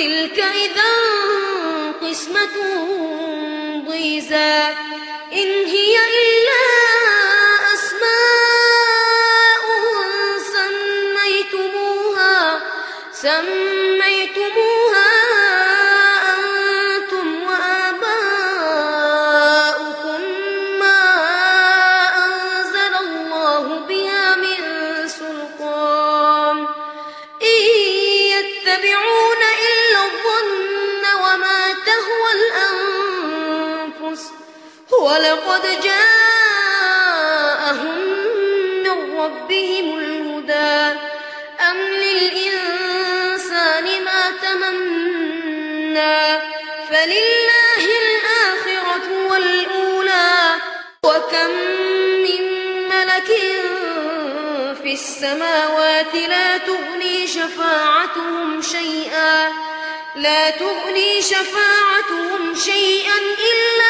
تلك إذا قسمة ضيزى. إن هي إلا أسماء سميتموها سميتموها أنتم وآباؤكم ما أنزل الله بها من سلطان. إن يتبعون إلا ولقد جاءهم من ربهم الهدى. أم للإنسان ما تمنى؟ فلله الآخرة والأولى. وكم من ملك في السماوات لا تغني شفاعتهم شيئا. لا تغني شفاعتهم شيئا إلا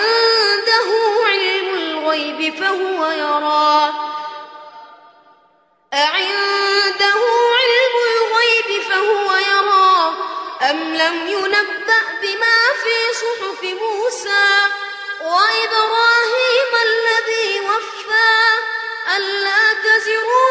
علم فهو يرى. أعنده علم الغيب فهو يرى. أم لم ينبأ بما في صحف موسى وإبراهيم الذي وفى؟ ألا تزر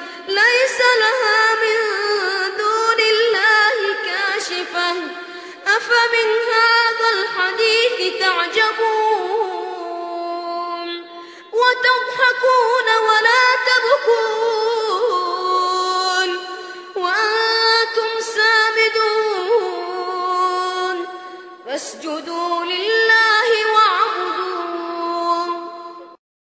أفمن هذا الحديث تعجبون وتضحكون ولا